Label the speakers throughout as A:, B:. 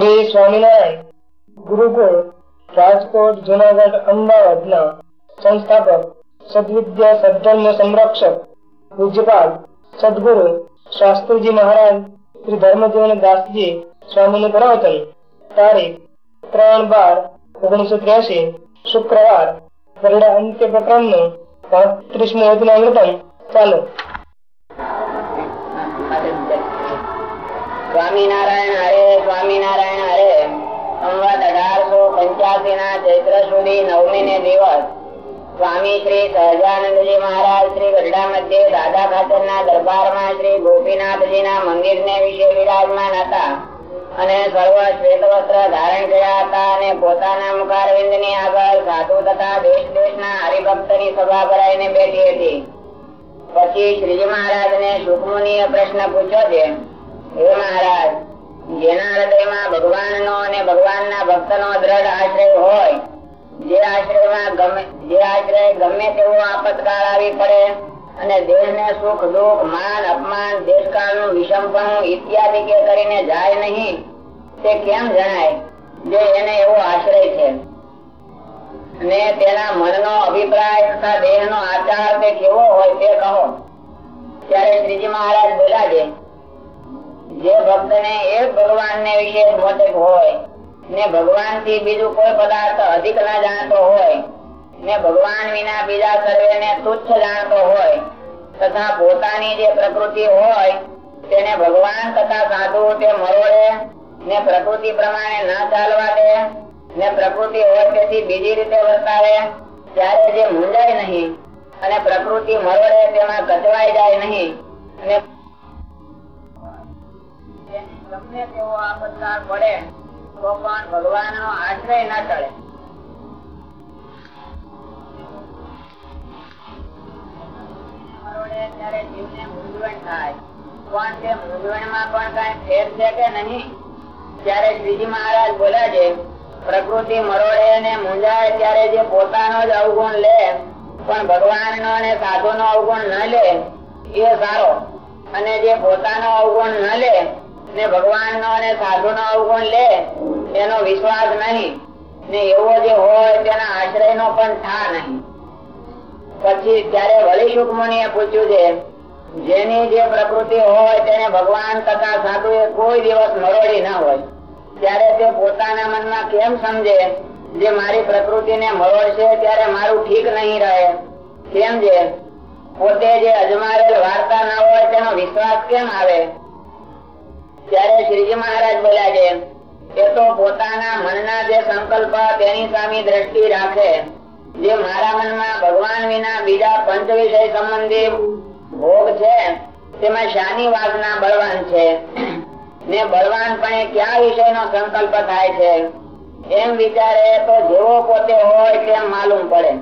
A: શ્રી સ્વામિનારાયણ ગુરુકુળ રાજકોટ, જુનાગઢ, અમદાવાદના સંસ્થાપક, સદવિદ્યા સદધર્મ સંરક્ષક, પૂજ્યપાલ, સદગુરુ શાસ્ત્રીજી મહારાજ, શ્રી ધર્મજીવન દાસજી સ્વામીનું પ્રવચન. તારીખ ત્રણ બાર ઓગણીસો ત્ર્યાસી, શુક્રવાર. પરિણામ અંત્ય પ્રકરણનું પાંત્રીસમું અજ્ઞામૃતમ ચાલો.
B: સ્વામિનારાયણ હરે સ્વામિનારાયણ હરે. સંવત અઢારસો પંચ્યાસી ના ચૈત્ર સુધી નવમી ને દિવસ. સ્વામી શ્રી સહજાનંદજી મહારાજ શ્રી ગઢડા મધ્ય દાદા ખાતર ના દરબારમાં શ્રી ગોપીનાથજી ના મંદિર ને વિશે વિરાજમાન હતા. અને સર્વ શ્વેત વસ્ત્ર ધારણ કર્યા હતા અને પોતાના મુખારવિંદની આગળ સાધુ તથા દેશ દેશ ના હરિભક્તની સભા ભરાઈને બેઠી હતી. પછી શ્રીજી મહારાજ ને સુખમુનિએ પ્રશ્ન પૂછ્યો છે હે અને અને તે કેમ જણાય? જે એને એવો આશ્રય છે. ને તેના મનનો અભિપ્રાય તથા દેહનો આચાર તે કેવો હોય તે કહો. ત્યારે શ્રીજી મહારાજ બોલ્યા છે જે ભક્ત ને એક ભગવાન ને વિશે મોટક હોય, ને ભગવાનથી બીજું કોઈ પદાર્થ અધિક ના જાણતો હોય, ને ભગવાન વિના બીજા સર્વે ને તુચ્છ જાણતો હોય, તથા પોતાની જે પ્રકૃતિ હોય, તેને ભગવાન તથા સાધુ તે મરોડે, ને પ્રકૃતિ પ્રમાણે ના ચાલવા દે ને પ્રકૃતિ હોય તેથી બીજી રીતે વર્તાવે, ત્યારે જે મૂંઝાય નહીં, અને પ્રકૃતિ મરોડે તેમાં કચવાઈ જાય નહીં અને ગમે તેવો આપતકાળ પડે તો પણ ભગવાન નો આશ્રય ના ટળે મહારાજ બોલ્યા છે, પ્રકૃતિ મરોડે ને મૂંઝાય ત્યારે જે પોતાનો જ અવગુણ લે, પણ ભગવાન અને સાધુ નો અવગુણ ન લે, એ સારો. અને જે પોતાનો અવગુણ ન લે ને ભગવાન નો અને સાધુ નો અવગુણ લે? એનો વિશ્વાસ નહીં. ને એવો જે હોય તેના આશ્રય નો પણ થા નહીં. પછી ત્યારે વળી સુખમુનિએ પૂછ્યું છે, જેની જે પ્રકૃતિ હોય તેને ભગવાન તથા સાધુ એ કોઈ દિવસ મરોડી ના હોય. ત્યારે તે પોતાના મનમાં કેમ સમજે? જે મારી પ્રકૃતિ ને મરોડશે ત્યારે મારું ઠીક નહીં રહે. કેમ છે? પોતે જે અજમારેલ વાર્તા ના હોય તેનો વિશ્વાસ કેમ આવે? ત્યારે શ્રીજી મહારાજ બોલ્યા છે એ તો પોતાના મનના જે સંકલ્પ તેની સામે દ્રષ્ટિ રાખે. જે મારા મનમાં ભગવાન વિના બીજા પંચ વિષય સંબંધી ભોગ છે, તેમાં શાની વાસના બળવાન છે. ને બળવાન પણ ક્યાં વિષય નો સંકલ્પ થાય છે? એમ વિચારે તો જેવો પોતે હોય તેમ માલુમ પડે,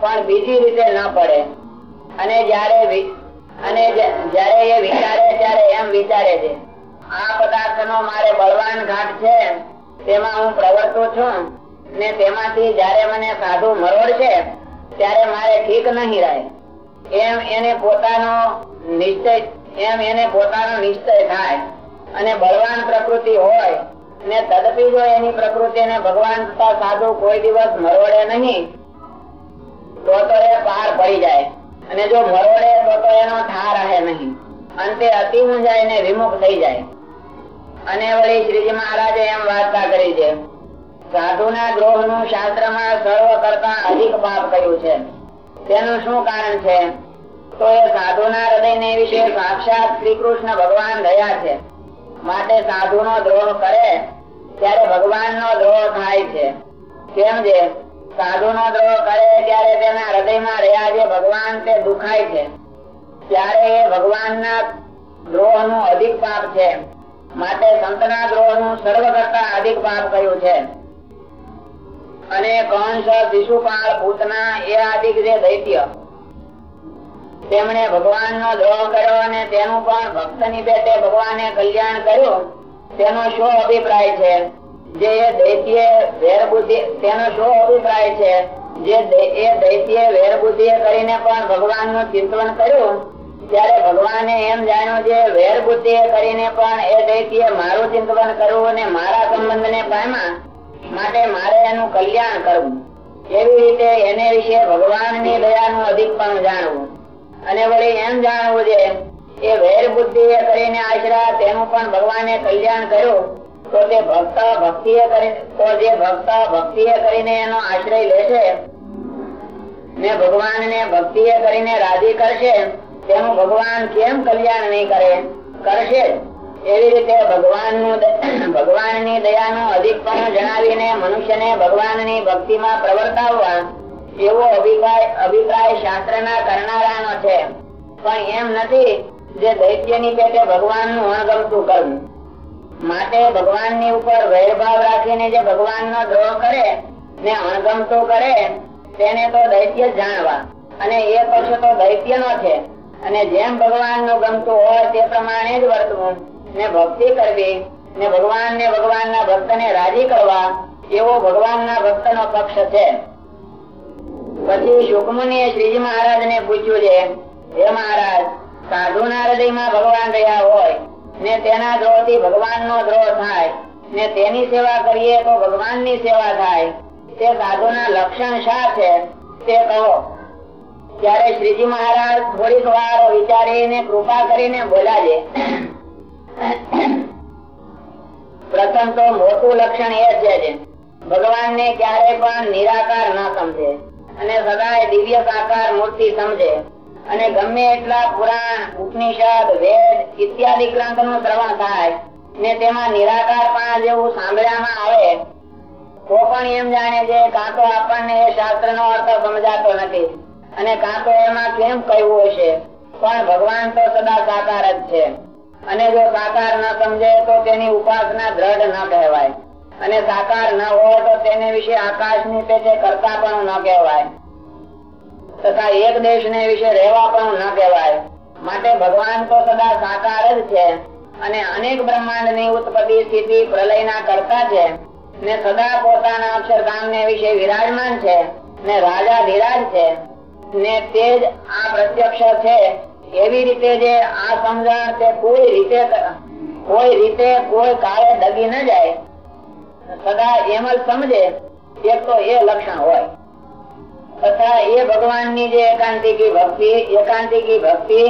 B: પણ બીજી રીતે ન પડે. અને જયારે અને જયારે એ વિચારે ત્યારે એમ વિચારે છે. આ પદાર્થ નો મારે બળવાન ઘાટ છે. તેમાં હું પ્રવર્તું છું ને તેમાંથી જયારે મને સાધુ મરોડ ત્યારે મારે ઠીક નહીં રહે. એમ એને પોતાનો નિશ્ચય, એમ એને પોતાનો નિશ્ચય થાય અને બળવાન પ્રકૃતિ હોય ને તદપી જો એની પ્રકૃતિ ને ભગવાન સાધુ કોઈ દિવસ મરોડે નહીં, તો તો એ પાર પડી જાય. અને જો મરોડે તો તો એનો થા રહે નહીં. અંતે અતિ મુંજાય ને વિમુખ થઈ જાય. અને વળી શ્રીજી મહારાજે એમ વાર્તા કરી છે સાધુ ના દ્રોહનું શાસ્ત્રમાં સર્વ કરતા અધિક પાપ કહ્યું છે. તેનું શું કારણ છે? તો એ સાધુ ના હૃદય ને વિશે સાક્ષાત શ્રી કૃષ્ણ ભગવાન રહ્યા છે. માટે સાધુ નો દ્રોહ કરે, ત્યારે ભગવાન નો દ્રોહ થાય છે. કેમ છે સાધુ નો દ્રોહ કરે ત્યારે તેના હૃદયમાં રહ્યા જે ભગવાન તે દુખાય છે. ત્યારે એ ભગવાન ના દ્રોહનું અધિક પાપ છે. માટે સંતના દ્રોહનું સર્વ કરતા અધિક પાપ કહ્યું છે? અને કંસ, શિશુપાલ ભૂતના એ અધિક જે દૈત્ય. તેમણે ભગવાન નો દ્રોહ કર્યો અને તેનું પણ ભક્તની પેટે ભગવાને કલ્યાણ કર્યું. તેનો શું અભિપ્રાય છે? જે દૈત્ય વેર બુદ્ધિ તેનો શું અભિપ્રાય છે? જે એ દૈત્ય વેર બુદ્ધિ કરીને પણ ભગવાનનું ચિંતન કર્યું ત્યારે ભગવાને એમ જાણ્યું છે વેર બુદ્ધિ કરીને પણ એ દૈત્ય મારું ચિંતન કરવું અને મારા સંબંધ ને માટે મારે એનું કલ્યાણ કરવું. એવી રીતે એને વિશે ભગવાનની દયાનું અધિક પણ જાણવું. અને વળી એમ જાણવું છે એ વેર બુદ્ધિ કરીને આશરા તેનું પણ ભગવાને કલ્યાણ કર્યું, તો તે ભક્ત ભક્તિ તો જે ભક્ત ભક્તિ કરીને એનો આશ્રય લેશે ને ભગવાન ને ભક્તિ કરીને રાજી કરશે તેનું ભગવાન કેમ કલ્યાણ નહીં કરે? કરશે એવી રીતે ભગવાનનું ભગવાનની દયાનું અધિક પણ જણાવીને મનુષ્યને ભગવાનની ભક્તિ માં પ્રવર્તાવવા એવો અભિપ્રાય શાસ્ત્ર ના કરનારાનો છે. પણ એમ નથી જે દૈત્યની પેટે ભગવાનનું અણગમતું કરવું માટે ભગવાનની ઉપર વૈરભાવ રાખીને જે ભગવાન નો દ્રોહ કરે ને અણગમતો કરે, તેને તો દૈત્ય જાણવા. અને એ પછી તો દૈત્ય નો છે. અને જેમ ભગવાનનું ગમતું હોય તે પ્રમાણે જ વર્તવું. ને ભક્તિ કરવી, ને ભગવાન ને ભગવાન ના ભક્ત ને રાજી કરવા, એવો ભગવાન ના ભક્ત નો પક્ષ છે. પછી શુકમુનિ શ્રીજી મહારાજ ને પૂછ્યું છે, હે મહારાજ સાધુ ના હૃદયમાં ભગવાન રહ્યા હોય, ને તેના દ્રોહથી ભગવાન નો દ્રોહ થાય, ને તેની સેવા કરીએ તો ભગવાનની સેવા થાય, તે સાધુ ના લક્ષણ શા છે તે કહો. ત્યારે શ્રીજી મહારાજ થોડીક વાર વિચારીને કૃપા કરીને બોલ્યા છે. પ્રથમ તો મોટું લક્ષણ એ છે. ભગવાન ને ક્યારે પણ નિરાકાર ન સમજે અને સદાય દિવ્ય સાકાર મૂર્તિ સમજે અને ગમે એટલા પુરાણ, ઉપનિષદ, વેદ ઇત્યાદિ ગ્રંથનું શ્રવણ થાય ને તેમાં નિરાકાર પણ જેવું સાંભળવામાં આવે, તો પણ એમ જાણે છે કાં તો આપણને એ શાસ્ત્ર નો અર્થ સમજાતો નથી. અને કાં તો એમાં કેમ કહ્યું હશે? પણ ભગવાન તો સદા સાકાર જ છે. અને જો સાકાર ન સમજે તો તેની ઉપાસના દ્રઢ ન કહેવાય. અને સાકાર ન હોય તો તેને વિશે આકાશની પેટે કરતા પણ ન કહેવાય. તથા એક દેશ ને વિશે રહેવા પણ ન કહેવાય. માટે ભગવાન તો સદા સાકાર જ છે. અને અનેક બ્રહ્માંડની ઉત્પત્તિ સ્થિતિ પ્રલય ના કરતા છે. ને સદા પોતાના અક્ષરધામ ને વિશે વિરાજમાન છે. ને રાજા ધીરાજ છે. ને તે જ આ પ્રત્યક્ષ છે. એવી રીતે જે આ સમજણ તે કોઈ રીતે કોઈ રીતે કોઈ કાળે ડગી ન જાય. સદા એમ જ સમજે એક તો એ લક્ષણ હોય. તથા એ ભગવાનની જે એકાંતિકી ભક્તિ એકાંતિકી ભક્તિ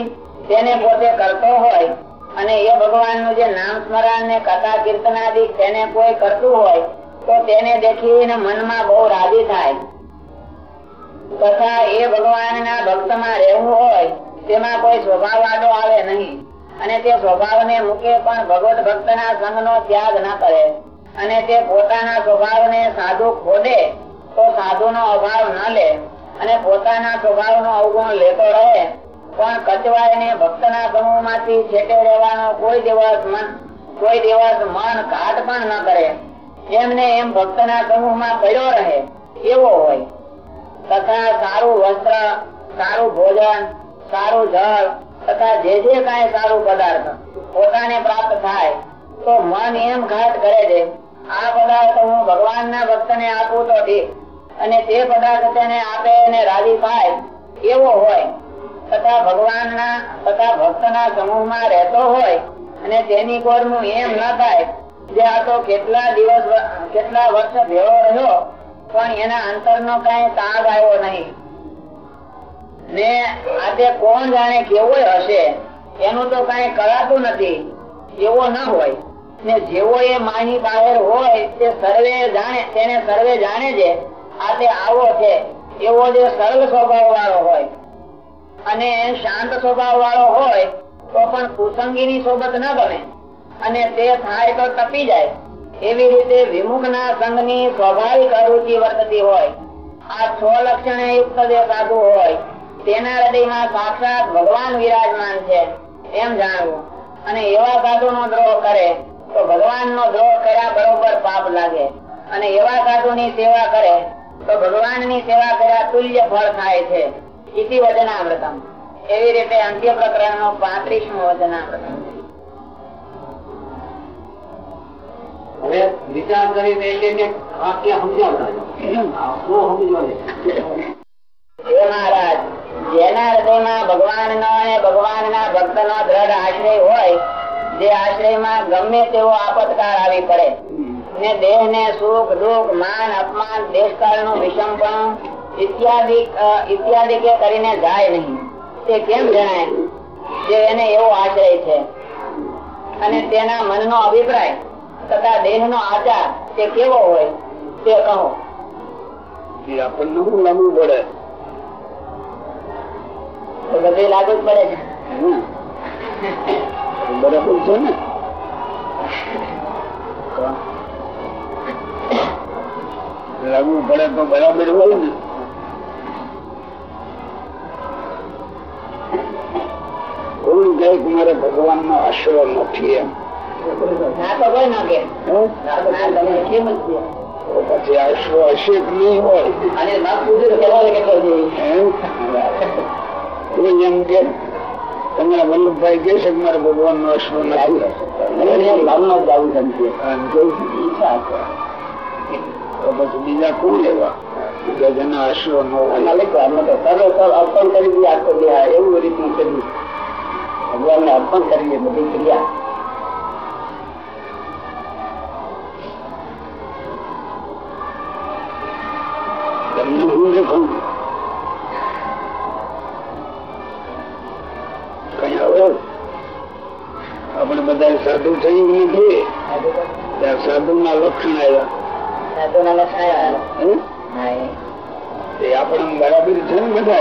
B: તેને પોતે કરતો હોય અને એ ભગવાનનું જે નામ સ્મરણ ને કથા કીર્તનાદિક તેને કોઈ કરતું હોય, તો તેને દેખીને મનમાં બહુ રાજી થાય. તથા એ ભગવાન ના ભક્તમાં રહેવું હોય, તેમાં કોઈ સ્વભાવ આડો આવે નહીં. અને તે સ્વભાવ ને મૂકે પણ ભગવત ભક્ત ના સંગ નો ત્યાગ ન કરે. અને તે પોતાના સ્વભાવ ને સાધુ ખોદે, તો સાધુ નો અભાવ ન લે. અને પોતાના સ્વભાવ નો અવગુણ લેતો રહે. પણ કચવાય ને ભક્ત ના સમૂહમાંથી છેટે રહેવાનો કોઈ દિવસ મન, કોઈ દિવસ મન ઘાટ પણ ન કરે. એમને એમ ભક્ત ના સમૂહમાં પડ્યો રહે, એવો હોય. તથા સારું વસ્ત્ર, સારું ભોજન, સારું જળ, તથા જે જે કઈ સારું પદાર્થ પોતાને પ્રાપ્ત થાય, તો મન એમ ઘાટ કરે છે, આ પદાર્થ હું ભગવાન ના ભક્ત ને આપું તો ઠીક, અને તે પદાર્થ તેને આપે અને રાજી થાય એવો હોય, તથા ભગવાન ના તથા ભક્ત ના સમૂહમાં રહેતો હોય, અને તેની કોરનું એમ ના થાય, જે આ તો કેટલા દિવસ, કેટલા વર્ષ ભેળો રહ્યો પણ એના અંતર નો કઈ તાગ આવ્યો નહીં. ને આજે કોણ જાણે કેવો હશે, એનું તો કઈ કરાતું નથી, એવો ના હોય. ને જેવો એ માની બહાર હોય તે સર્વે જાણે, તેને સર્વે જાણે છે આ તે આવો છે, એવો જે સરળ સ્વભાવ વાળો હોય. અને શાંત સ્વભાવ વાળો હોય, તો પણ કુસંગી ની સોબત ના ગમે અને તે થાય તો તપી જાય. એવી રીતે વિમુખ ના સંઘની સ્વાભાવિક અરુચિ વર્તતી હોય, આ છ લક્ષણે યુક્ત જે સાધુ હોય, તેના હૃદયમાં સાક્ષાત ભગવાન વિરાજમાન છે, એમ જાણવું. અને એવા સાધુ નો દ્રોહ કરે, તો ભગવાન નો દ્રોહ કર્યા બરોબર પાપ લાગે. અને એવા સાધુ ની સેવા કરે, તો ભગવાનની સેવા કર્યા તુલ્ય ફળ થાય છે. ઇતિ વચનામૃતમ એવી રીતે અંત્ય પ્રકરણ નો પાંત્રીસમો વચનામૃતમ
C: હવે વિચાર કરીને એક એક વાક્ય સમજાવતા શું સમજો છે.
B: હે મહારાજ, જેના હૃદયમાં ભગવાનનો અને ભગવાનના ભક્તનો દ્રઢ આશ્રય હોય, જે આશ્રયમાં ગમે તેવો આપતકાળ આવી પડે. ને દેહ ને સુખ, દુઃખ, માન, અપમાન દેશકાળનું વિષમપણું ઇત્યાદિ ઇત્યાદિ કે કરીને જાય નહીં. તે કેમ જણાય? જે એને એવો આશ્રય છે. અને તેના મનનો અભિપ્રાય. તથા દેહનો આચાર તે કેવો હોય તે કહો.
C: આપણને શું લાગુ પડે?
B: તો બધે લાગુ પડે
C: બરાબર છે ને? લાગુ પડે તો બરાબર હોય ને. કોણ કહે મારે ભગવાન નો આશરો નથી એમ.
B: ના કોઈ ન કે
C: પછી આશરો ભગવાન નો અશ્વ નથી બીજા કોણ લેવા જેના અશ્વ ન
B: અર્પણ કરી દીધી આખો દેહ એવું રીતનું કર્યું ભગવાન ને અર્પણ કરીએ, બધી ક્રિયા
C: આપણે બધા સાધુ થઈ ગયું છે. સાધુ ના લક્ષણ આવ્યા.
B: એ.
C: આપણે બરાબર છે ને બધા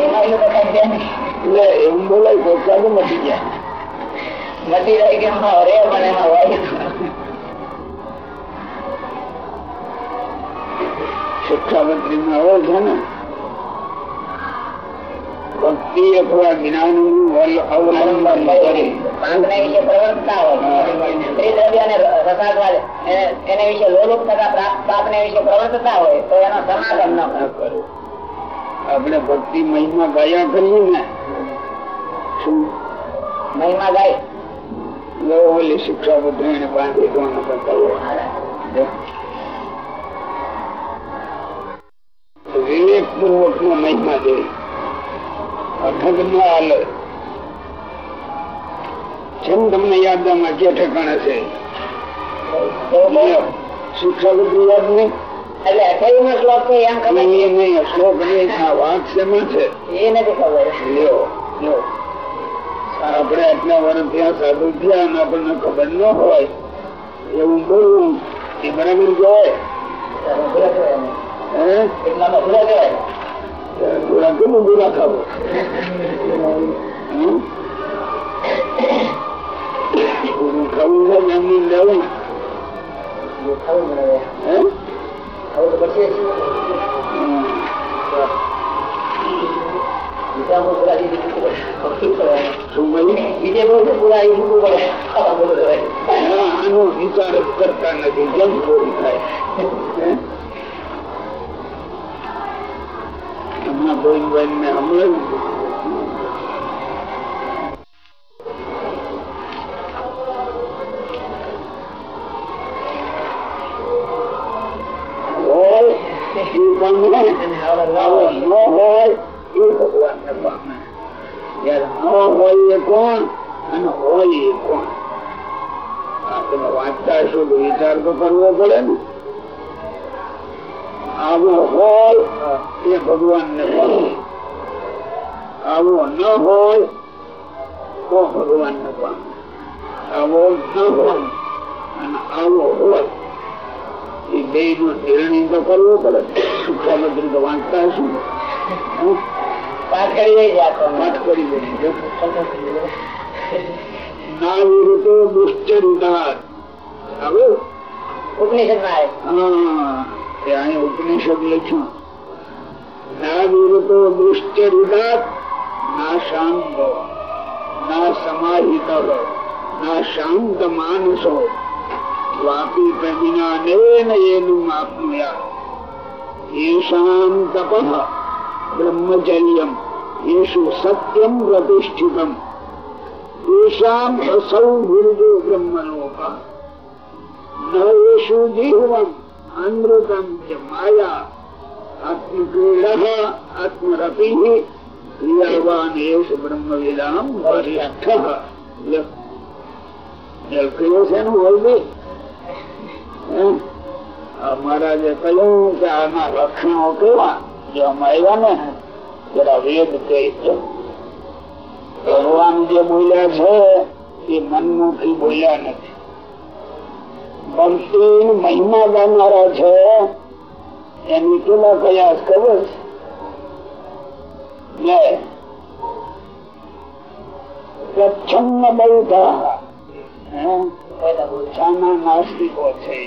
B: એમાં એવું કઈ
C: બોલાય તો સાધુ મટી ગયા
B: મટી જાય કે હા રે મને એમાં હોય
C: શિક્ષામંત્રી માં આવે છે ને ભક્તિ અથવા જ્ઞાનનું અવલંબન કરી.
B: પાંચને વિશે પ્રવર્તતા હોય. સ્ત્રી દ્રવ્ય અને એને- એને વિશે લોલુપ થતા પ્રાપ- પાપને વિશે પ્રવર્તતા હોય તો એનો સમાગમ ન કરે
C: આપણે ભક્તિ મહિમા ગાયા કરીએ ને શું?
B: મહિમા ગાય.
C: ઓલી શિક્ષા શિક્ષાપત્રી એને બાંધી કરતા પૂર્વક નો અઠગ ન હાલે જેમ તમને યાદ આમાં જે ઠેકાણે છે. શિક્ષાપત્રી યાદ નહીં?
B: એટલે અઠાવી શ્લોક છે એમ ખબર
C: નહીં નહીં શ્લોક નહીં આ વાત શેમાં છે?
B: એ નથી ખબર.
C: લ્યો લ્યો. આપણે આટલા વર્ષ ત્યાં સાધુ થયા અને આપણને ખબર ન હોય. એવું બોલવું. એ બરાબર કહેવાય પૂરા કેટલું પૂરા ખાવો ખાવું છે કે લેવું
B: ખાવું પડે
C: આનો કરતા નથી જમ થાય ન હોય એ કોણ અને હોય એ કોણ આપણે વાંચતા હશો વિચાર તો કરવો પડે ને. આવો હોય એ ભગવાન ને આવો ન હોય તો ભગવાન ને પામે આવો ન હોય અને આવો હોય એ બે નો નિર્ણય તો કરવો પડે. શિક્ષામંત્રી તો વાંચતા હશો?
B: પાઠ કરી.
C: પાઠ કરી દે ના વિરુદ્ધો દુશ્ચરિતા હવે
B: ઉપનિષદમાં આવે.
C: એ અહીં ઉપનિષદ લખ્યું. ના વિરતો દુષ્ચરિદાત ના શાંત ના સમાહિત ના શાંત માનસો વાપી પ્રવિના અનેન એનું આપ્યા એશામ તપ બ્રહ્મચર્યમ એષુ સત્યમ પ્રતિષ્ઠિતમ. એશામ ગુરુજો બ્રહ્મલોક ન એષુ જીવમ અમૃતમ જે માયા મહારાજે કહ્યું કે આના લક્ષણો કેવા જે આવ્યા ને જરા વેદ કહી ભગવાન જે બોલ્યા છે એ મનમાંથી બોલ્યા નથી ભક્તિ મહિમા ગાનારા છે. એની કેવા કયા ખબર છે પ્રચ્છન્ન છે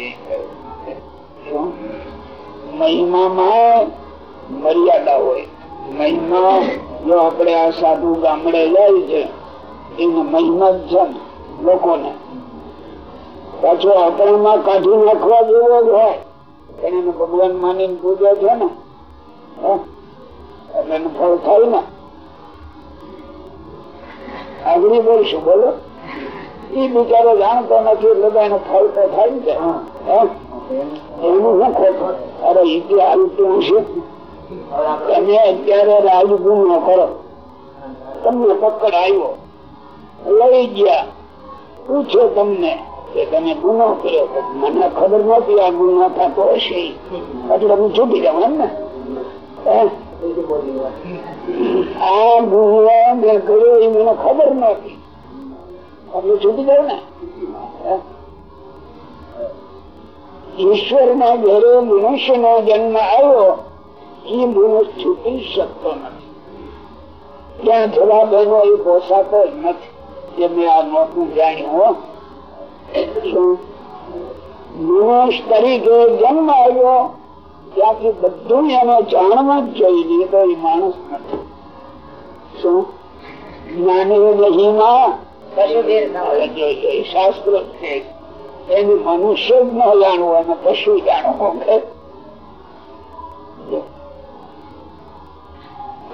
C: મહિમામાં મર્યાદા હોય. મહિમા જો આપણે આ સાધુ ગામડે જાય છે, એને મહિમા જ લોકોને. પાછો આપણામાં કાઢી નાખવા જેવો જ હોય. એને ભગવાન માની પૂજે છે ને. એટલે ફળ થાય ને. આગળ બોલશું, બોલો. એ બિચારો જાણતો નથી એટલે એનો ફળ તો થાય છે. એનું શું ખોટું? અરે ઇતિહાસ શું છે. તમે અત્યારે રાજગુનો કરો. તમને પકડ આવ્યો લઈ ગયા. પૂછો તમને. ગુનો મને ખબર નથી આ ગુનો થતો હશે. એટલે હું છૂટી જાઉં એમ ને? આ ગુનો મેં કર્યો એ મને ખબર નથી એટલે છૂટી જાઉં ને? ઈશ્વર ના ઘરે મનુષ્ય નો જન્મ આવ્યો, એ મનુષ્ય છૂટી શકતો નથી. ત્યાં થોડા બહેનો એ પોસાતો નથી. જે મેં આ નોટનું જાણ્યું મનુષ્ય તરીકે જન્મ આવ્યો, ત્યાંથી બધું એને જાણવા જ જોઈએ તો એ માણસ નથી. શું? જ્ઞાની મહિમા શાસ્ત્ર છે. એને મનુષ્ય જ ન જાણવું અને પશુ જાણવું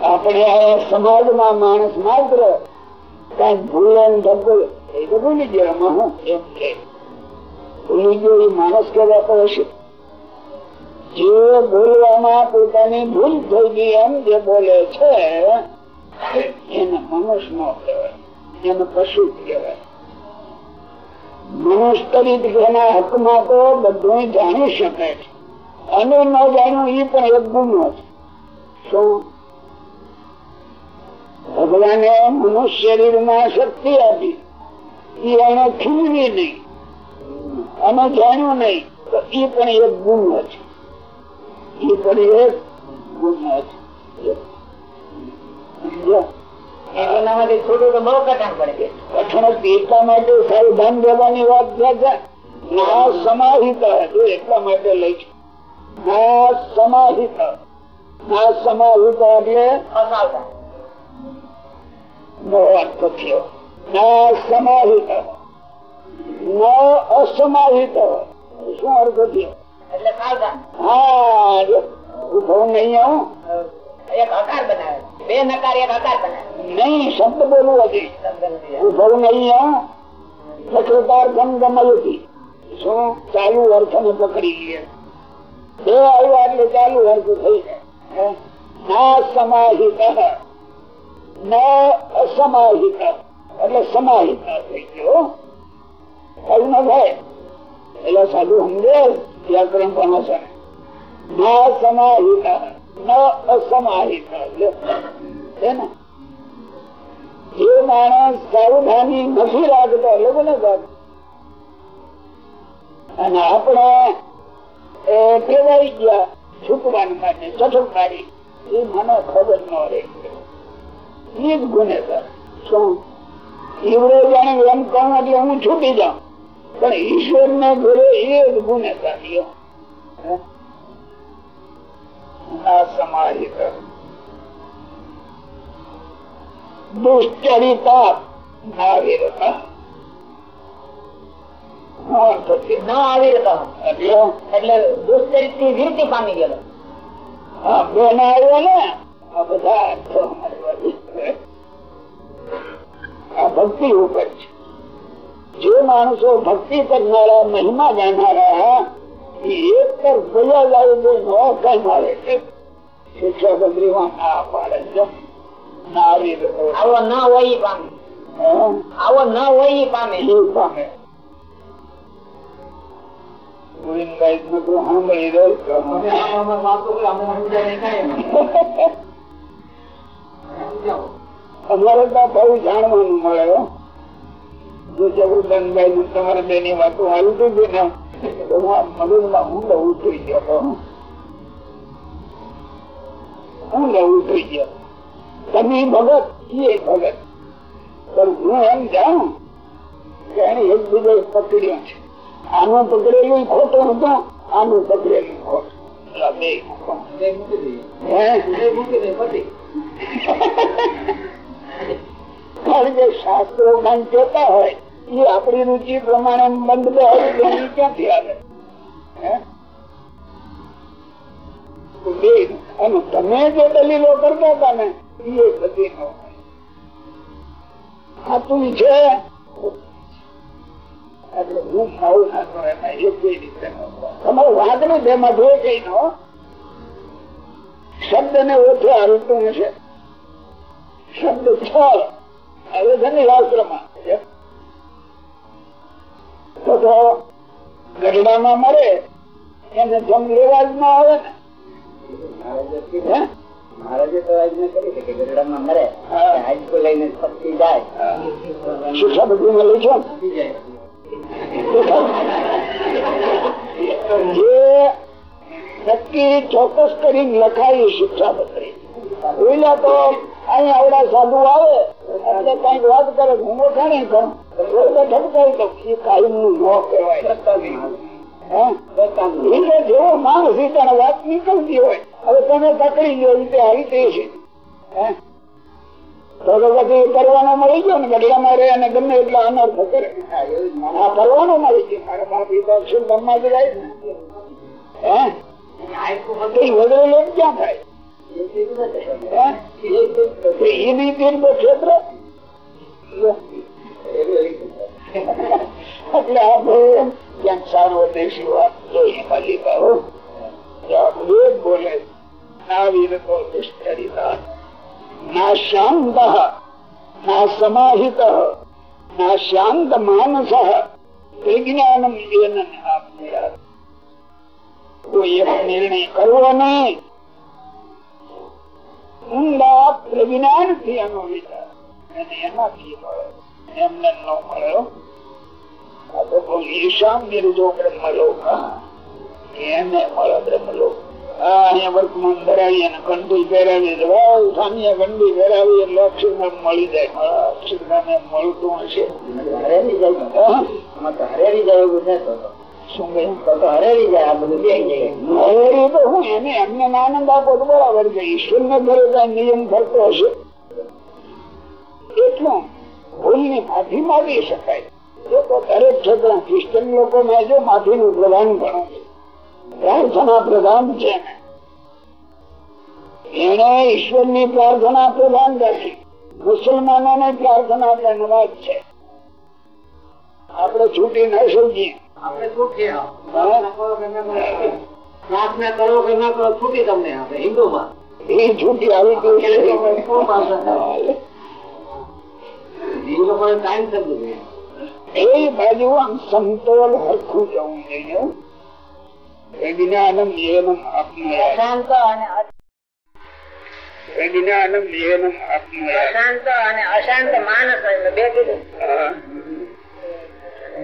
C: આપણે સમાજમાં માણસ માત્ર કઈ ભૂલે ધબ્બો પોતાની ભૂલ થઈ ગઈ એમ જે બોલે છે, એને મનુષ્ય નો કહેવાય. એને પશુ કહેવાય. મનુષ્ય તરીકે એના હકમાં તો બધું જાણી શકે છે. અને ન જાણ્યું એ પણ એક ગુનો છે. શું? ભગવાને મનુષ્ય શરીરમાં શક્તિ આપી. એ એને ખીલવી નહીં. અને જાણ્યું નહીં. તો એ પણ એક ગુણ છે. એ પણ એક ગુણ છે. એટલા માટે વાત છે ના સમાહિત જો એટલા માટે લઈ છે. સમાહિત સમાહિત એટલે
B: અસાવધાન.
C: નો અર્થ થયો. ના સમાહિત ન અસમાહિત શું અર્થ
B: એટલે
C: હા ઉભવ ઊભો નહીં આવું
B: એક આકાર બનાવે બે નકાર એક આકાર બનાવે
C: નહીં શબ્દ બોલવો જોઈએ
B: શબ્દ નથી.
C: ઊભો નહીં સકૃતાર ગમગમયતી શું ચાલુ અર્થ ને પકડી લે બે આવ્યા એટલે ચાલુ અર્થ થઈ ના સમાહિત ન અસમાહિત એટલે સમાહિત થઈ ગયો કઈ ના થાય. એટલે સાધુ સમજે વ્યાકરણ પણ હશે ના સમાહિત, ન અસમાહિત. જે માણસ સાવધાની નથી રાખતો. એટલે બોલે અને આપણે ટેવાઈ ગયા છૂટવાનું માટે ચટકબારી એ મને ખબર ન રહે. એ જ ગુનેગાર. શું? ઈવડે જાણે એમ કહું એટલે હું છૂટી જાઉં. પણ ઈશ્વર ના ઘરે એ જ ગુનેગાર લ્યો હે? સમાહિત દુશ્ચરિતા ના
B: આવી રહ્યો
C: એટલે
B: દુષ્ચરિતની વીરતી પામી ગયેલો.
C: હા બેન આવ્યો ને? આ બધા. આ ભક્તિ ઉપર છે. જે માણસો ભક્તિ કરનારા મહિમા જાણનારા એ એક તરફ ગયા જાય તો ન કઈ મારે શિક્ષા બદરીમાં ના પાડે છે.
B: આવો ના હોય પામે. આવો ના હોય પામે.
C: પામે. ગોવિંદભાઈ નકરું સાંભળી રહ્યો તો અમારે તો બહુ જાણવાનું મળે હો. તમારે બેની વાતો હાલતી હતી ને તો હું આ મગજમાં ઊંડો ઉતરી ગયો હતો. ઊંડો ઉતરી ગયો તમે ભગત એ ભગત પણ હું એમ જાણું કે એને એકબીજા પકડ્યો છે આનું પકડેલું ખોટું હતું આનું પકડેલું ખોટું બે ખોટું. હે? કારણ જે શાસ્ત્રો કાંઈ જોતા હોય, એ આપણી રુચિ પ્રમાણે બંધ હોય ક્યાંથી આવે? તમે જે દલીલો કરતા હતા ને, એ બધી સાચું છે. એટલે વાતનું તેમાં જો કઈ નો શબ્દ ને ઓછો હાલતું હશે શબ્દ છ હવે છે ને શાસ્ત્રમાં તો તો ગઢડામાં મરે એને જમ લેવા જ ના આવે ને.
B: મહારાજે તો આજ્ઞા કરી છે કે ગઢડામાં મરે
C: હા.
B: લઈને પક્ષી જાય.
C: શિક્ષા બધી માં છો?
B: જાય.
C: જે નક્કી ચોક્કસ કરી લખાય શિક્ષા પત્રી ઓઈલા તો અહીં આવડા સાધુ આવે એટલે કંઈક વાત કરે હું ઓળખાણી કરું ઠપકારી દઉં કાયમનું ન કહેવાય. જેવો માણસ એ વાત નીકળતી હોય. હવે તમે પકડી લો રીતે આવી તે છે પછી કરવાનો મળી ગયો ને ગઢડામાં રહે અને ગમે એટલા અનર્થ કરે. આ કરવાનો મળી ગયો. મારા બાપ તો અક્ષરધામમાં જ જાય ને હે? વગેરે ક્યાં થાય? ક્ષેત્ર એટલે આપણે ક્યાંક સારો દેશી વાત જોઈએ વેદ બોલે ના વિરતો દુષ્ચરિતા ના શાંત ના સમાહિત ના શાંત માનસ આપનેયાત. કોઈ એક નિર્ણય કરવો નહીં ઊંડા પ્રજ્ઞાનથી એનો વિચાર. અને એનાથી મળે. એમને ન મળ્યો આ તો બહુ બિરુદો બ્રહ્મલોક એને મળે બ્રહ્મલોક. અહીંયા વર્તમાન ધરાવી અને કંઠી પહેરાવી વાવ, સાનિયા પહેરાવી એટલે અક્ષરધામ મળી જાય. અક્ષરધામ મળતું હશે.
B: હરેરી હરેરી
C: આનંદ આપો બરાબર છે ઈશ્વર ને નિયમ કરતો હશે. એટલું ભૂલની માફી માગી શકાય. તો દરેક ક્ષેત્ર ક્રિશ્ચન લોકો માં જો માફીનું પ્રદાન ઘણું છે. પ્રાર્થના પ્રધાન છે. એને ઈશ્વરની પ્રાર્થના પ્રધાન કરી મુસલમાનો ને પ્રાર્થના પ્રણવાદ છે. આપણે છૂટી ન શકીએ.
B: આપણે કે પ્રાર્થના કરો કે ના કરો છૂટી તમને આપે હિન્દુમાં.
C: એ છૂટી આવી ગઈ છે.
B: એ લોકોને ટાઈમ થતું છે
C: એ બાજુ આમ સમતોલ હરખું જવું જોઈએ. જ્ઞાનમ એનમ આપનાયા
B: અશાંત અને
C: જ્ઞાનમ
B: અશાંત અને અશાંત માણસ બે કીધું.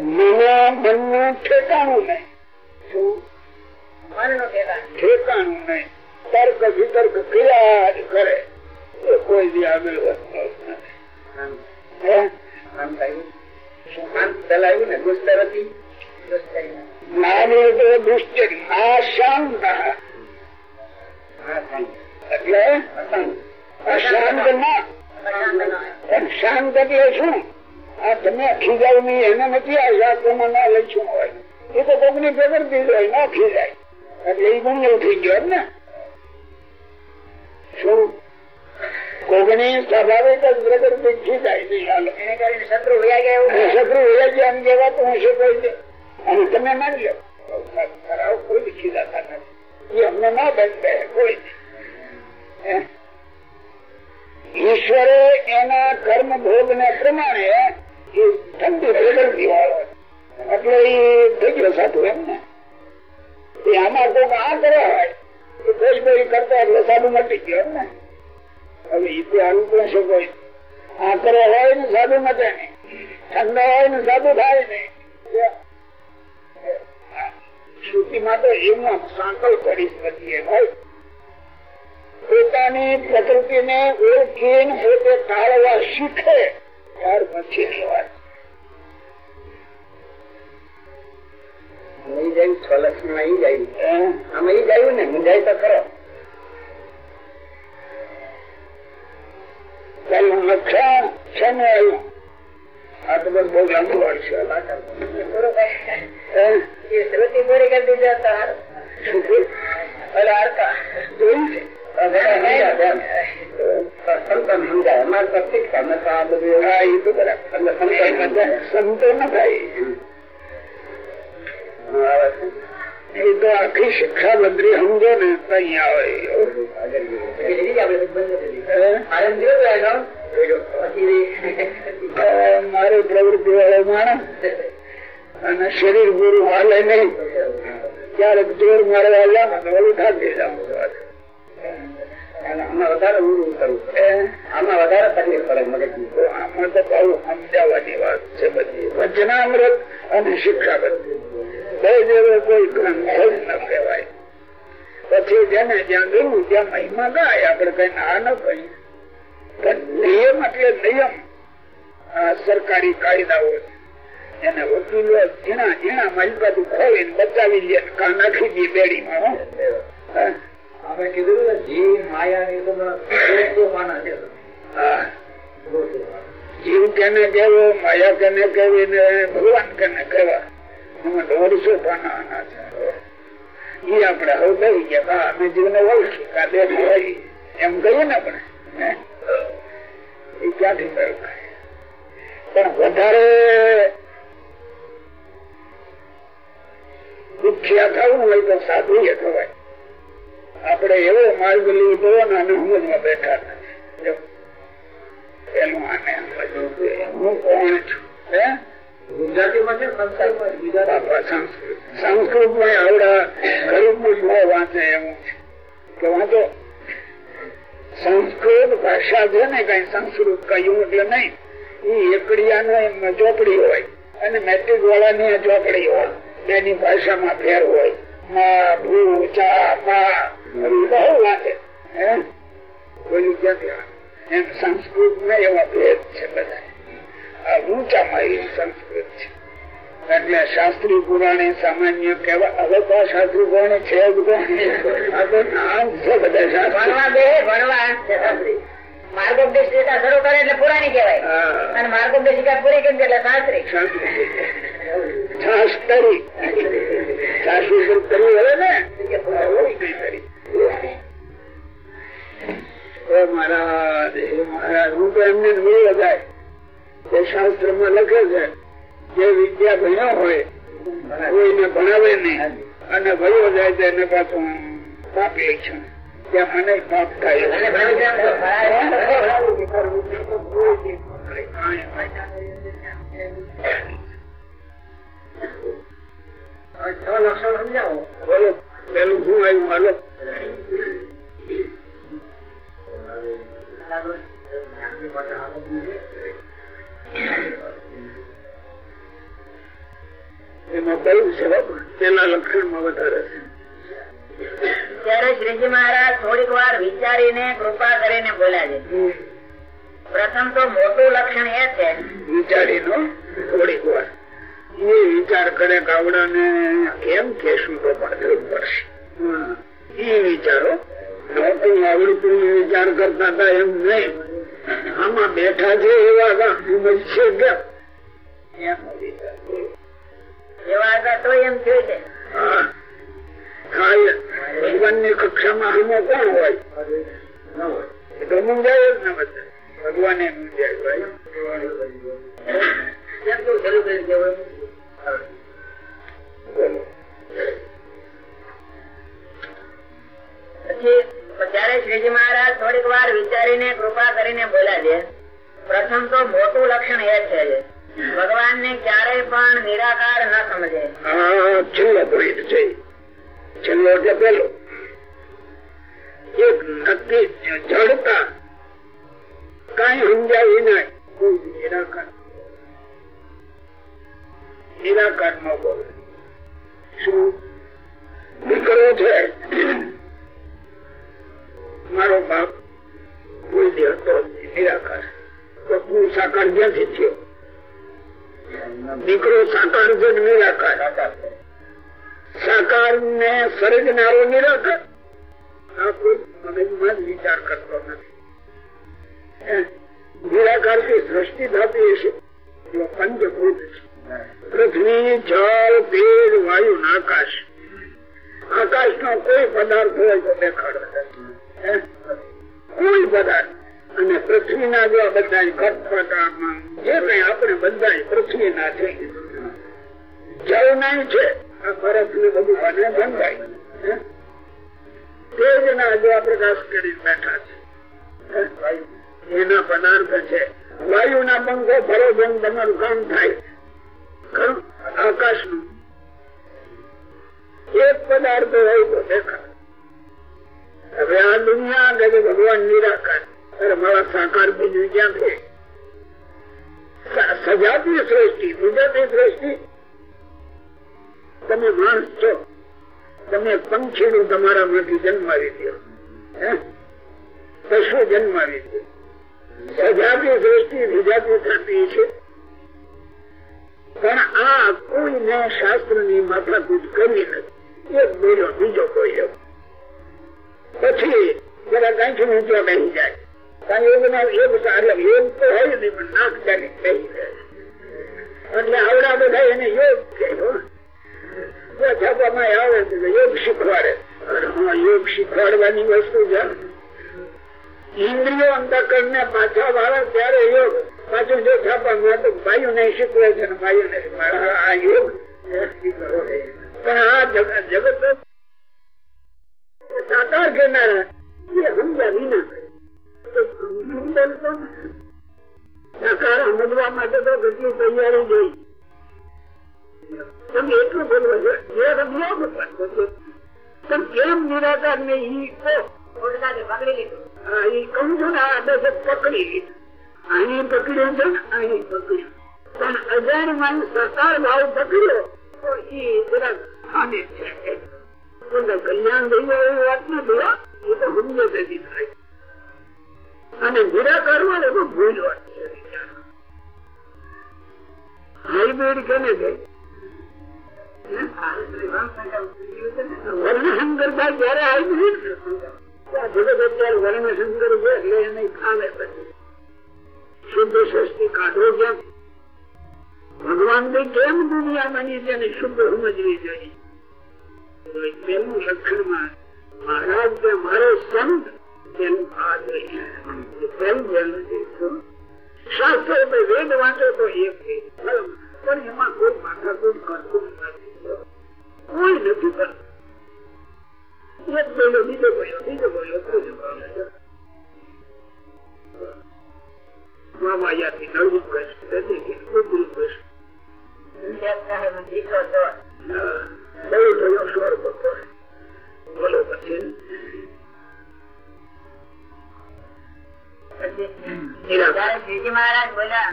C: મને મનનું ઠેકાણું નહીં. શું?
B: ઠેકાણું.
C: નહીં. તર્ક વિતર્ક ક્રિયા જ કરે. એ કોઈ દી આગળ વધતો નથી. એટલે? અશાંત. ના. શાંત એટલે શું? આ તમે નહીં એને નથી આ શાસ્ત્રમાં ના લખ્યું હોય. એ તો કોકની પ્રકૃતિ જ હોય ના ખીજાય એટલે એ ગુંગલ થઈ ગયો ને. શું? કોકની સ્વાભાવિક જ પ્રકૃતિ ખીજાય નહીં હાલો.
B: એને કરીને શત્રુ વયા ગયા
C: શત્રુ હોય છે એમ કહેવાતું હશે કોઈ અને તમે માની લો કોઈ ખીજાતા નથી. એ અમને ના બંધ કોઈ. ઈશ્વરે એના કર્મ ભોગ ને પ્રમાણે એ ઠંડી સાધુ ને. એ ને. થાય નહીં. શ્રુતિમાં તો એવું સાંકળ કરી શકીએ ભાઈ. પોતાની પ્રકૃતિને ઓળખીને પોતે ટાળવા શીખે. ત્યાર પછી બસ બહુ લાંબુ હે?
B: શ્રુતિ પૂરી કરી દીધો તો અરે હરકા
C: જોયું છે? સંતો એ તો આખી શિક્ષા મંત્રી સમજો ને તો આવે. મારે પ્રવૃત્તિ વાળો માણસ અને શરીર ગુરુ હાલે નહીં. ક્યારેક જોર મારવા જાવ ઓલું થાકી જાવ આમાં વધારે ઊંડું કરવું આમાં વધારે તકલીફ પડે મગજ આમાં તો બહુ સમજાવવાની વાત છે બધી. વચનામૃત અને શિક્ષા બધી. બે જેવો કોઈ ગ્રંથ જ ન કહેવાય. પછી જેને જ્યાં ગયું ત્યાં મહિમા ગાય. આપણે કઈ ના ન કહી પણ નિયમ એટલે નિયમ. સરકારી કાયદાઓ. એને વકીલો ઝીણા ઝીણા મલબાજુ ખોલીને બચાવી લે. ને નાખી દે બેડીમાં.
B: આપણે કીધું ને જીવ માયા ની.
C: જીવ કેને કેવો માયા કેને કેવી ને ભગવાન કેને કેવા દોઢસો પાના છે. ઈ આપણે હવે કહી ગયા અમે જીવને ઓળખી કાલે એમ કહીએ ને આપણે એ ક્યાંથી પણ વધારે દુખિયા થવું હોય તો સાધુ એ થવાય આપણે એવો માર્ગ લીધો ને આને બેઠા સમજવું હું કોણ છું? હે?
B: ગુજરાતીમાં છે સંસ્કૃતમાં
C: સંસ્કૃત. આવડા ગરીબ નો વાંચે એવું. કે વાંચો. સંસ્કૃત ભાષા છે ને કઈ સંસ્કૃત કહ્યું એટલે નહીં. એ એકડિયાનો ચોપડી હોય અને મેટ્રિક વાળાની આ ચોપડી હોય. બેની ભાષામાં ફેર હોય. મા ભૂ ચા પા. સંસ્કૃતમાં એવા એટલે શાસ્ત્રી પુરાણે સામાન્ય કેવા હવે તો શાસ્ત્રી પુરાણે છે જ કોણ? આ નામ છે બધા શાસ્ત્રી
B: માર્ગોપદેશિકા શરૂ કરે એટલે પુરાણી કહેવાય અને માર્ગોપદેશિકા પૂરી કરી એટલે શાસ્ત્રી
C: શાસ્ત્રી શાસ્ત્રી કરી હવે ને હે તો એમને જ મળ્યો એ શાસ્ત્રમાં લખે છે જે વિદ્યા ભણ્યો હોય કોઈને ભણાવે નહીં. અને ભયો જાય તો એને પાછું પાપ લખ્યું ત્યાં મને પાપ થાય.
B: છ લક્ષણ સમજાવો.
C: બોલો. પેલું શું આવ્યું હાલો એમાં કયું છે? પેલા લક્ષણમાં વધારે છે.
B: ત્યારે શ્રીજી મહારાજ થોડીક વાર વિચારીને કૃપા કરીને બોલ્યા છે. પ્રથમ તો મોટું લક્ષણ એ છે
C: વિચારીનો થોડીક વાર. એ વિચાર કરે કાવડા ને કેમ કેશું તો પાછળ પડશે? એ વિચારો. નહોતું આવડતું વિચાર કરતા હતા એમ નહીં. આમાં બેઠા છે એવા સમજશે કેમ? એનો વિચાર
B: એવા હતા તો એમ છે
C: હા. ભગવાનની કક્ષામાં હમો કોણ હોય? એ તો મુંજાય જ ને બધા. ભગવાને મુંજાય
B: પણ નિરાકાર ન સમજે.
C: છેલ્લો પોઈન્ટ કઈ સમજાવી નહીં. નિરાકાર નિરાકાર ન બોલે. શું? દીકરો છે? મારો બાપ કોઈ દે હતો નિરાકાર. સાકાર ક્યાંથી થયો? દીકરો સાકાર છે નિરાકાર? સાકાર ને સર્જનારો નિરાકાર? આ કોઈ મગજમાં વિચાર કરતો નથી? નિરાકારથી સૃષ્ટિ થતી હશે પંચભૂત છે પૃથ્વી જળ, તેજ, વાયુ, આકાશ. આકાશ નો કોઈ પદાર્થ હોય તો દેખાડો કોઈ પદાર્થ. અને પૃથ્વીના જો બધા ઘટ પ્રકારમાં જે કઈ આપણે બધા પૃથ્વીના છે જળ નહીં છે પ્રકાશ કરી બેઠા છે? એના પદાર્થ છે. વાયુ ના પંખો ભરો બંધ તમારું કામ થાય. આકાશનું એક પદાર્થ હોય તો હવે આ દુનિયા કે ભગવાન નિરાકાર. અરે મારા સાકાર બીજું ક્યાં છે? સજાતી સૃષ્ટિ ગુજરાતી સૃષ્ટિ તમે માણસ છો. તમે પંખીનું તમારા માંથી જન્માવી દો? પશુ જન્માવી દો. સજાતી સૃષ્ટિ વિજાતી થતી છે. પણ આ કોઈને શાસ્ત્રની માથાકૂટ કરી નથી. એક બોલ્યો બીજો બોલ્યો પછી જરા કઈ નીચે બેસી જાય. એટલે આવડા બધા એને યોગ. જો છાપામાં આવે યોગ શીખવાડે. યોગ શીખવાડવાની વસ્તુ છે. ઇન્દ્રિયો અંતકરણ ને પાછા વાળા ત્યારે યોગ. પાછું જો છાપામાં તો ભાઈઓ ને શીખવે છે આ યોગ. પણ આ જગત સાકાર કરનારા. એ સમજ્યા વિના. માટે તો કેટલી તૈયારી જોઈ. તમે એટલું બોલવો કેમ નિરાકાર ને ઈ
B: પકડી લીધું.
C: ને અહીં પકડ્યું છે પકડ્યો. તો જરાક એ તો ભૂલ વાત હાઈબ્રિડ કેને કહે વર્ણશંકર થાય જયારે હાઈબ્રિડ સૃષ્ટિ કાઢો કેમ ભગવાન ને છે શુદ્ધ સમજવી જોઈએ મહારાજ કે મારો સંત તેનું? શાસ્ત્રો વેદ વાંચો તો એક. પણ એમાં કોઈ માથાકૂટ કરતું નથી કોઈ નથી કરતું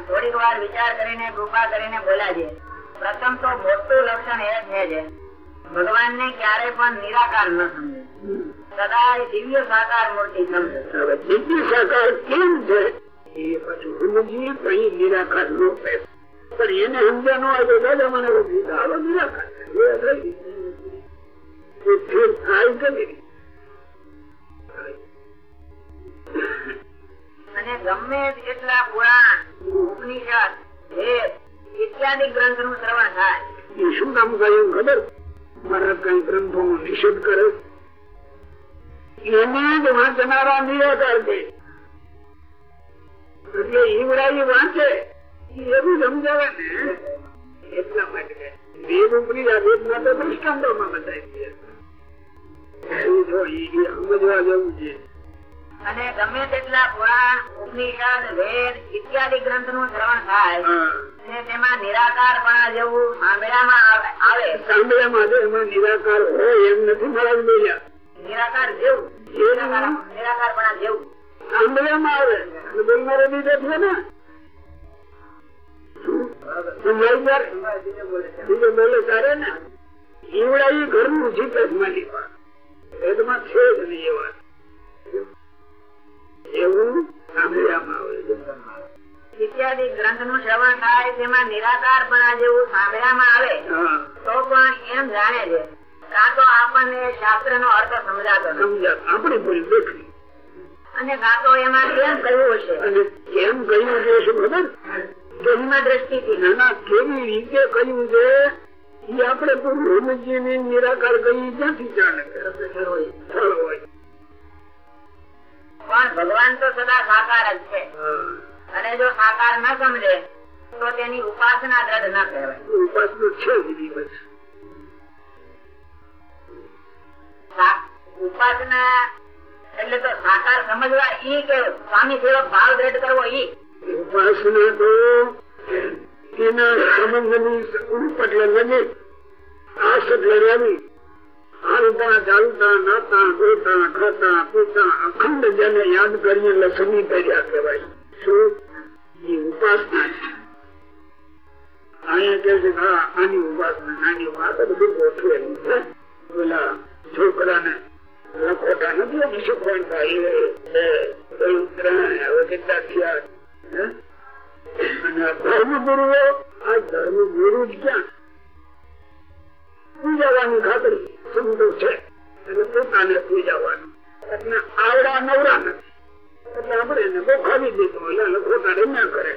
B: થોડીક વાર વિચાર કરીને કૃપા કરીને બોલાજે પ્રથમ તો મોટું લક્ષણ એ છે ભગવાન ને ક્યારે પણ નિરાકાર ન સમજે સદા દિવ્ય સાકાર મૂર્તિ સમજે
C: દિવ્ય સાકાર કેમ છે એ પછી સમજીએ તો એ નિરાકાર નો પણ એને સમજ્યા ન હોય તો દાદા મને બધું નિરાકાર છે. એ થઈ ગયું. એ ફેર થાય કેવી રીતે?
B: અને ગમે એટલા પુરાણ ઉપનિષદ ઇત્યાદિ ગ્રંથનું શ્રવણ થાય
C: શું કામ કર્યું ખબર મારા કઈ ગ્રંથો નો નિષેધ કરે. એને જ વાંચનારા નિરાકાર છે એટલે ઈવડા વાંચે. એવું સમજાવે ને એટલા માટે વેદ ઉપરી આ વેદ ના દૃષ્ટાંતોમાં બતાવી દે એવું જો ઈ ઈ સમજવા જેવું છે.
B: અને ગમે તેટલા પુરાણ ઉપનિષદ વેદ ઇત્યાદિ ગ્રંથનું શ્રવણ થાય તેમાં નિરાકારપણા જેવું સાંભળ્યામાં આવે- આવે.
C: સાંભળ્યામાં એમાં નિરાકાર હોય એમ નથી મહારાજ બોલ્યા.
B: નિરાકાર જેવું. નિરાકાર- નિરાકારપણા જેવું.
C: સાંભળ્યામાં આવે. અને બોલનારો બીજો છે ને? બીજો બોલે તારે ને? ઈવડા ઈ ઘરનું જીત જ માની પણ એમાં છે જ નહીં એ વાત
B: શ્રવણ નિરાકાર પણ જેવું સાંભળવામાં આવે તો પણ એમ જાણે છે. કાં તો આપણને શાસ્ત્ર નો અર્થ સમજાતો
C: આપણી ભૂલ
B: અને કાં તો એમાં કેમ કહ્યું
C: હશે? કેમ કહ્યું છે શું ખબર?
B: ધર્મ દ્રષ્ટિથી.
C: નાના કેવી રીતે કહ્યું છે? એ આપણે તો બ્રહ્મજી નિરાકાર કહી ક્યાંથી જાણે? હોય.
B: પણ ભગવાન તો સદા સાકાર જ છે. અને જો સાકાર ન સમજે તો તેની ઉપાસના દ્રઢ ના કહેવાય.
C: ઉપાસના છે જ
B: ઉપાસના એટલે તો સાકાર સમજવા ઈ કે સ્વામી સેવક ભાવ દ્રઢ કરવો ઈ.
C: ઉપાસના તો એના સંબંધની રૂપ એટલે લગે આસ એટલે રવિ હાલતા ચાલતા નાતા ધોતા ખાતા પીતા અખંડ જેને યાદ કરીએ એટલે સમી કર્યા કહેવાય. શું? એ ઉપાસના છે. અહીંયા એટલે પોતાને આવડા નથી. એટલે આપણે એને બોખાવી દીધું એટલે લખોટા રમ્યા કરે.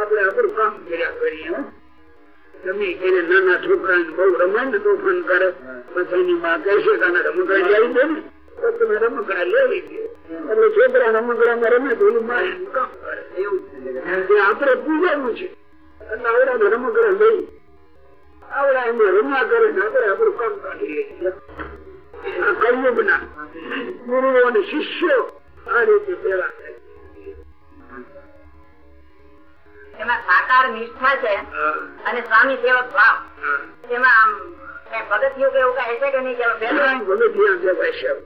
C: આપણે આપણું કામ કર્યા કરીએ તમે એને નાના છોકરા બહુ રમણ તોફાન કરે, પછી એની માં કહેશે કે રમકડા લઈ દે ને. તો તમે રમકડા લેવી દે. એટલે છોકરા રમકડા રમે તો માં કામ કરે. એવું આપડે પૂજાનું છે. એટલે આવડા રમકડા લઈ. આવડા એમને રમ્યા કરે ને આપડે આપણું કામ કાઢીએ કયું કલયુગના ગુરુઓ અને શિષ્યો આ રીતે પેલા થાય.
B: એમાં સાકાર નિષ્ઠા છે અને સ્વામી સેવક ભાવ. એમાં આમ પગથિયું કે એવું કઈ હશે કે નહીં કે
C: પેલા
B: પેલું
C: બધું ધ્યાન છે વૈષ્ણવ.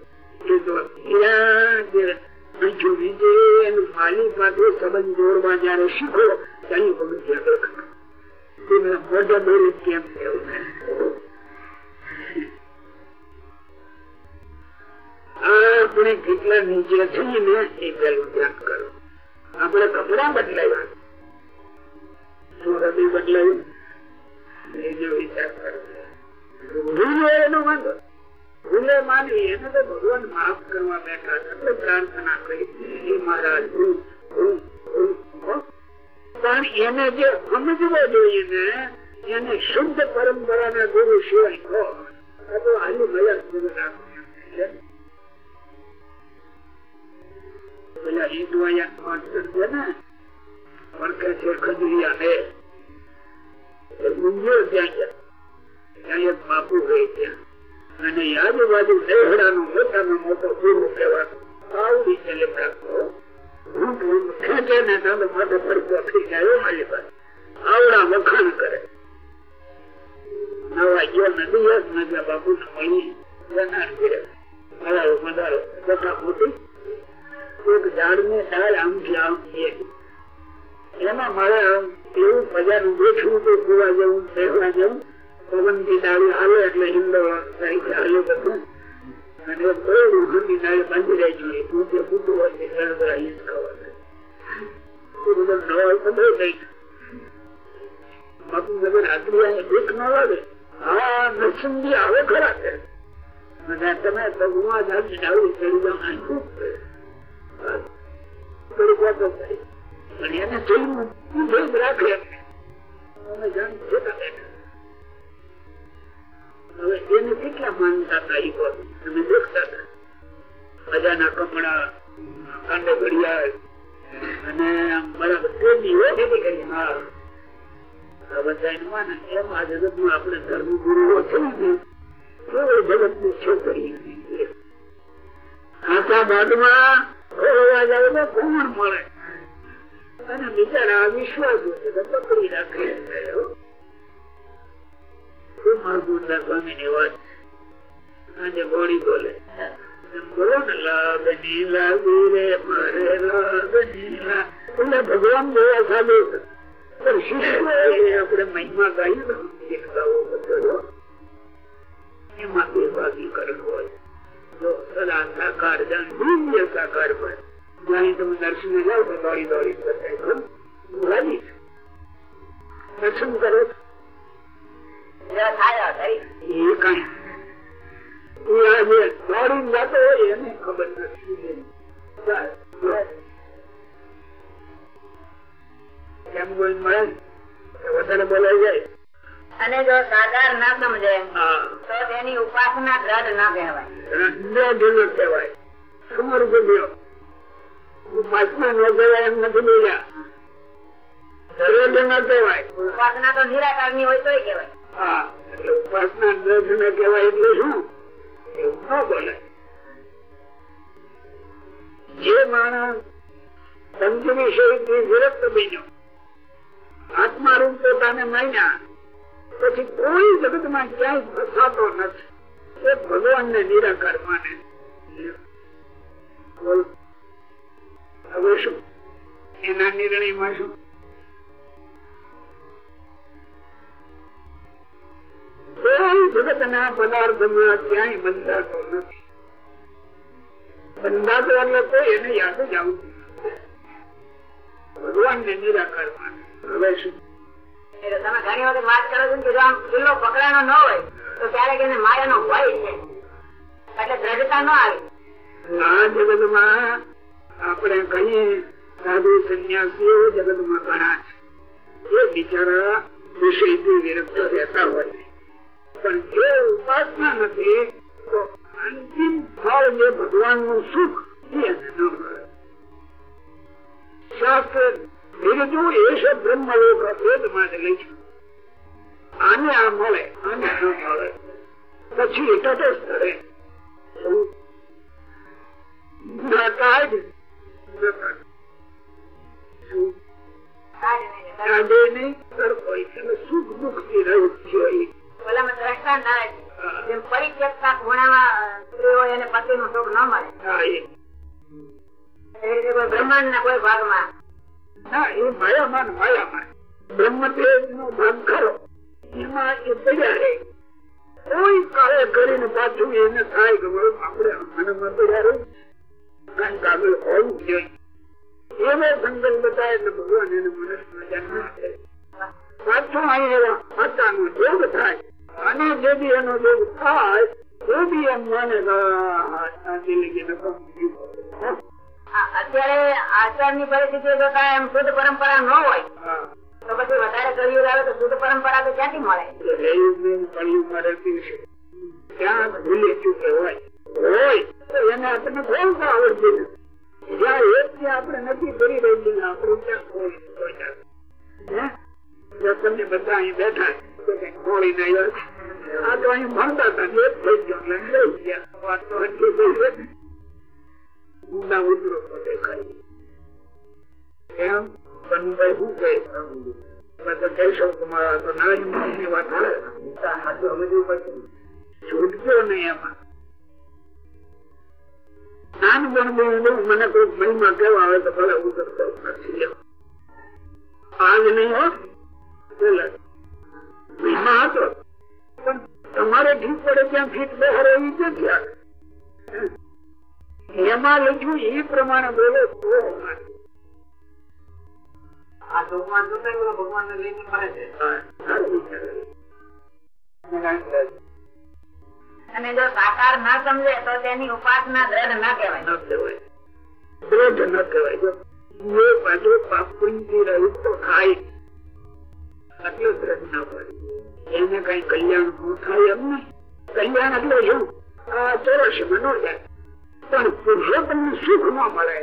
C: બીજું બીજે એનું માલિક પાસે સંબંધ જોડવા જયારે શીખો ત્યાં બધું ધ્યાન તેને મોઢે બોલી કેમ કેવું આ આપણે કેટલા નીચે છીએ ને એ પેલું ધ્યાન કરો. આપણે કપડા બદલાવ્યા. ભગવાન માફ કરવા બેઠા એટલે પ્રાર્થના કરી મહારાજ. પણ એને જે સમજવો જોઈએ ને, એને શુદ્ધ પરંપરાના ગુરુ સિવાય ગુરુઓ થઈ સ્વામી ની વાત આજે ગોળી બોલે બોલો ને લાગની લાગી રે મારે લાગની એટલે ભગવાન જેવા સાધુ પણ આપણે મહિમા ગાયું ગાવો બધો એમાં બે ભાગી હોય જો સદા સાકાર જાણ સાકાર પણ જાણી તમે દર્શન જાઓ તો દોડી દોડી રાજી દર્શન કરો ખબર નથી કેમ કોઈ મળે વધારે બોલાઈ જાય.
B: અને જો સાકાર ના સમજે તો તેની ઉપાસના દ્રઢ ના કહેવાય.
C: કહેવાય. સમર્થ ગયો ઉપાસના ન કહેવાય એમ નથી બોલ્યા. દરરોજ ન કહેવાય.
B: ઉપાસના તો નિરાકારની હોય તોય કહેવાય.
C: હા એટલે ઉપાસના દ્રઢ ન કહેવાય એટલે શું? એવું ન બોલે. જે માણસ પંચ વિષયથી વિરક્ત બન્યો આત્મા રૂપ પોતાને માન્યા પછી કોઈ જગતમાં ક્યાંય ફસાતો નથી. એ ભગવાન ને નિરાકાર માને. હવે શું? એના શું? જગત ના પદાર્થમાં ક્યાંય બંધાતો નથી. બંધાતો એટલે કોઈ એને યાદ જ આવતું ભગવાન ને નિરાકાર માને. હવે શું?
B: તમે ઘણી
C: આપણે કહીએ સાધુ સંન્યાસીઓ જગતમાં ઘણા છે. એ બિચારા વિષયથી વિરક્ત રહેતા હોય પણ જે ઉપાસના નથી, તો અંતિમ ફળ જે ભગવાનનું સુખ એ ન મળે. શાસ્ત્ર બીજું એશ બ્રહ્મલોક વેદ માટે લઈ આને આ મળે આને આ મળે પછી તટસ્થ રહે? ના ન સુખ દુઃખથી રહ્યું છે એ.
B: જેમ સ્ત્રીઓ એને પતિનું સુખ ન મળે
C: એ.
B: બ્રહ્માંડ ના કોઈ ભાગમાં
C: ના પાછું એને થાય થાય અને જે બી એનો યોગ થાય તો બી એમ માને આ જિંદગીને
B: ની અત્યારે પરિસ્થિતિ એમ શુદ્ધ પરંપરા ન હોય તો પછી વધારે કળિયુગ આવે તો શુદ્ધ પરંપરા તો ક્યાંથી મળે?
C: ત્યાં ભૂલી ચૂકે હોય હોય તો એને આપણને ખોલતા આવડતું નથી જ્યાં એક આપણે નથી કરી આપણે? જો તમે બધા અહીં બેઠા. આ તો અહીં ભણતા હતા એક થઈ ગયો એટલે લઈ ગયા. વાત તો મને કોઈ મહિમા કેવા આવે તો ભલે ઉતરતો નથી એમ. આજ નહીં હો પેલા મહિમા હતો પણ તમારે ઠીક પડે ત્યાં ફીટ બહાર એવી આવે એમાં લખ્યું એ પ્રમાણે બોલો તો
D: આ કઈ લઈને ફરે છે
C: હા, સારું વિચારે.
B: અને જો સાકાર ના સમજે તો તેની ઉપાસના દ્રઢ ના કહેવાય
C: દ્રઢ ન કહેવાય. જો એ પાપુંજી રહ્યું તો ખાય. આટલું દ્રઢ ના પડે. એને કઈ કલ્યાણ ન થાય એમ નહીં. કલ્યાણ એટલે શું ચોરસ મનો જાય પણ પુરુષોત્તમ સુખ ન મળે.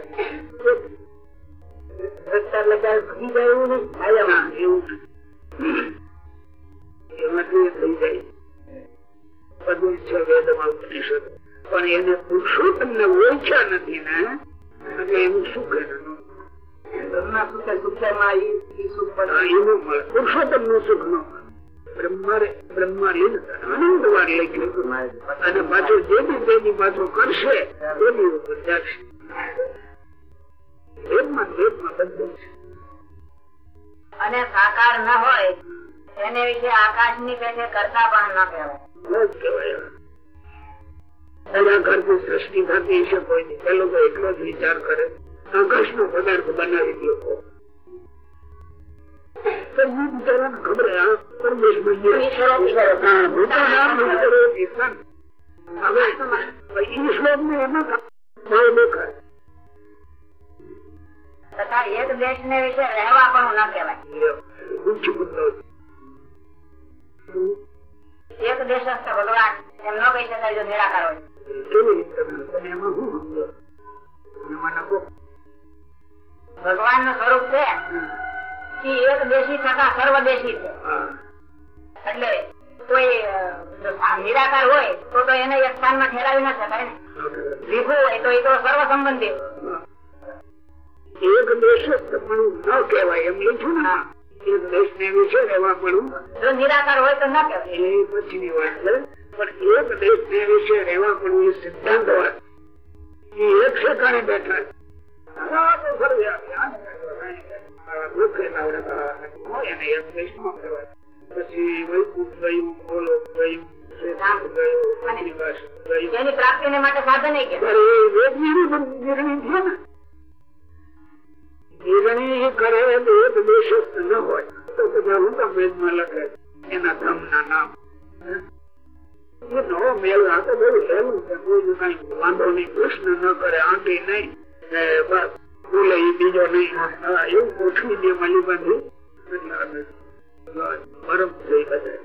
C: પણ એને પુરુષોત્તમ ને ઓળખ્યા નથી ને એટલે એનું સુખ
D: પુરુષોત્તમનું સુખ
C: ન મળે. વાર અને પાછો જે બી તેની પાછો કરશે એની ઉપર જશે વેદમાં ને બધું છે.
B: અને સાકાર ન હોય એને વિશે આકાશની પેટે કરતા પણ ન કહેવાય.
C: કહેવાય નિરાકારથી સૃષ્ટિ થતી હશે કોઈ નહીં. પેલો તો એટલો જ વિચાર કરે. આકાશ નો પદાર્થ બનાવી દો
B: એક દેશ ને વિશે ભગવાન એમ ન કહી શકાય જો ભગવાનનું સ્વરૂપ છે. કે એક દેશી થતા સર્વદેશી છે એટલે કોઈ અ, જો આ નિરાકાર હોય તો તો એને એક સ્થાનમાં ઠેરાવી ના શકાય ને. વિભુ હોય તો એ તો સર્વ સંબંધી
C: એક દેશ ન કહેવાય એમ લીધું ને. એક દેશ ને વિશે રહેવા પડવું
B: જો નિરાકાર હોય તો ના કહેવાય.
C: એ પછીની વાત છે. પણ એક દેશ ને વિશે રહેવા પડવું એ સિદ્ધાંત વાત એ એક ઠેકાણે બેઠા છે. પછી વૈકુંઠ ગયું ગોલોક
B: ને?
C: ને ન હોય. તો બધા વેદમાં લખે, એના ધમના નામ. એ નવો મેળ આ છે, કઈ વાંધો નહીં, કૃષ્ણ ન કરે, આંટી નહીં. બસ. ભૂલે બીજો નહીં. એવું ગોઠવી દે મારી બધું પરમ થઈ બધા